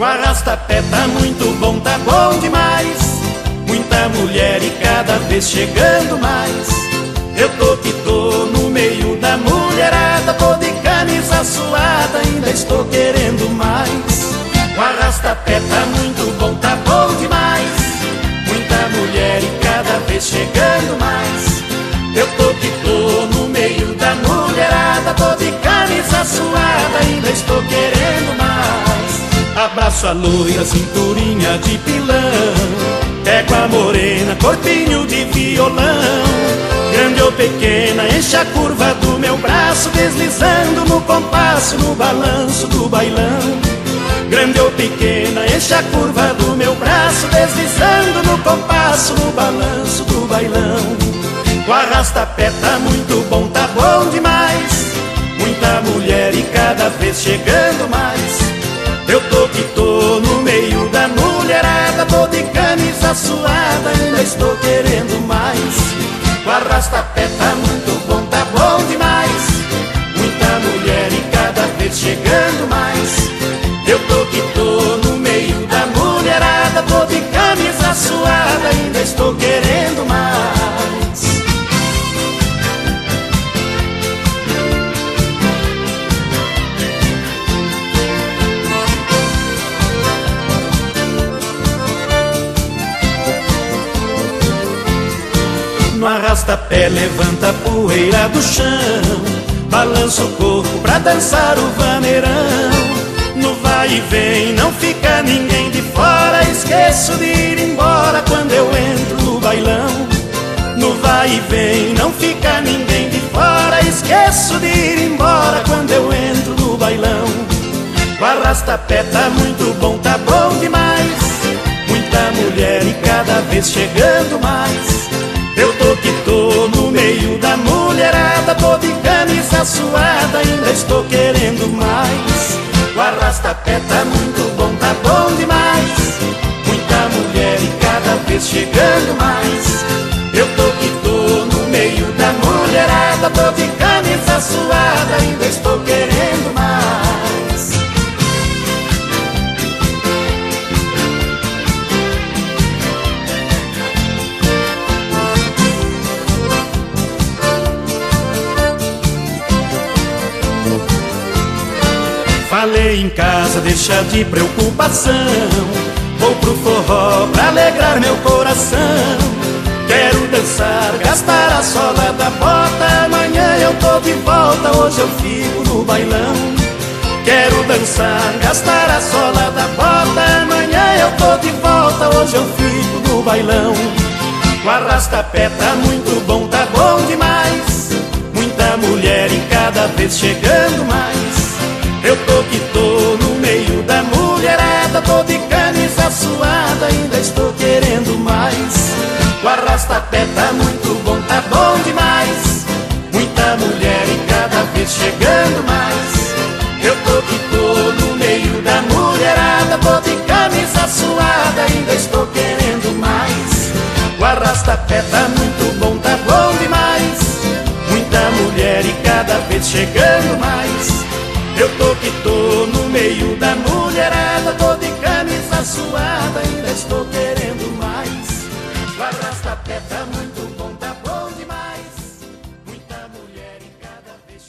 O arrasta-pé tá muito bom, tá bom demais. Muita mulher e cada vez chegando mais. Eu tô que tô no meio da mulherada, tô de camisa suada, ainda estou querendo mais. O arrasta-pé tá muito bom, tá bom demais. Muita mulher e cada vez chegando mais. Eu tô que tô no meio da mulherada, tô de camisa suada, ainda estou querendo. Abraço a loira, cinturinha de pilão. Pego a morena, corpinho de violão. Grande ou pequena, enche a curva do meu braço Deslizando no compasso, no balanço do bailão. Grande ou pequena, enche a curva do meu braço Deslizando no compasso, no balanço do bailão. O arrasta-pé tá muito bom, tá bom demais. Muita mulher e cada vez chegando suada, ainda estou querendo mais. O arrasta-pé No arrasta-pé levanta a poeira do chão Balança o corpo pra dançar o vaneirão. No vai e vem não fica ninguém de fora Esqueço de ir embora quando eu entro no bailão. No vai e vem não fica ninguém de fora Esqueço de ir embora quando eu entro no bailão. O arrasta-pé tá muito bom, tá bom demais. Muita mulher e cada vez chegando mais suada, ainda estou querendo mais. O arrasta-pé tá muito Falei em casa, deixa de preocupação. Vou pro forró pra alegrar meu coração. Quero dançar, gastar a sola da bota. Amanhã eu tô de volta, hoje eu fico no bailão. Quero dançar, gastar a sola da bota. Amanhã eu tô de volta, hoje eu fico no bailão. O arrasta-pé tá muito bom, tá bom demais. Muita mulher e cada vez chegando mais eu tô que tô no meio da mulherada Tô de camisa suada, ainda estou querendo mais. O arrasta-pé tá muito bom, tá bom demais. Muita mulher e cada vez chegando mais. Eu tô que tô no meio da mulherada Tô de camisa suada, ainda estou querendo mais. O arrasta-pé tá muito bom, tá bom demais. Muita mulher e cada vez chegando mais eu tô que tô no meio da mulherada Tô de camisa suada, ainda estou